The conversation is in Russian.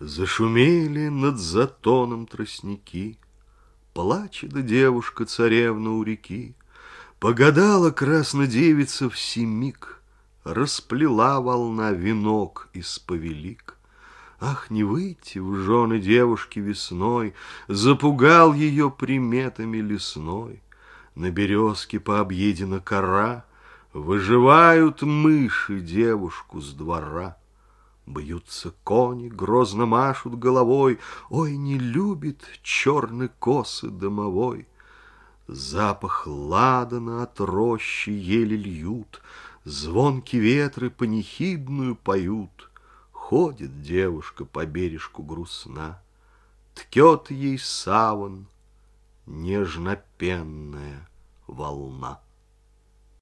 Зашумели над затоном тростники, Плачет девушка царевна у реки. Погадала краснодевица в семик, Расплела волна венок из повелик. Ах, не выйти в жены девушки весной, Запугал ее приметами лесной. На березке пообъедена кора, Выживают мыши девушку с двора. Бьются кони, грозно машут головой, Ой, не любит черный косы домовой. Запах ладана от рощи еле льют, Звонки ветры панихидную поют. Ходит девушка по бережку грустна, Ткет ей саван нежно-пенная волна.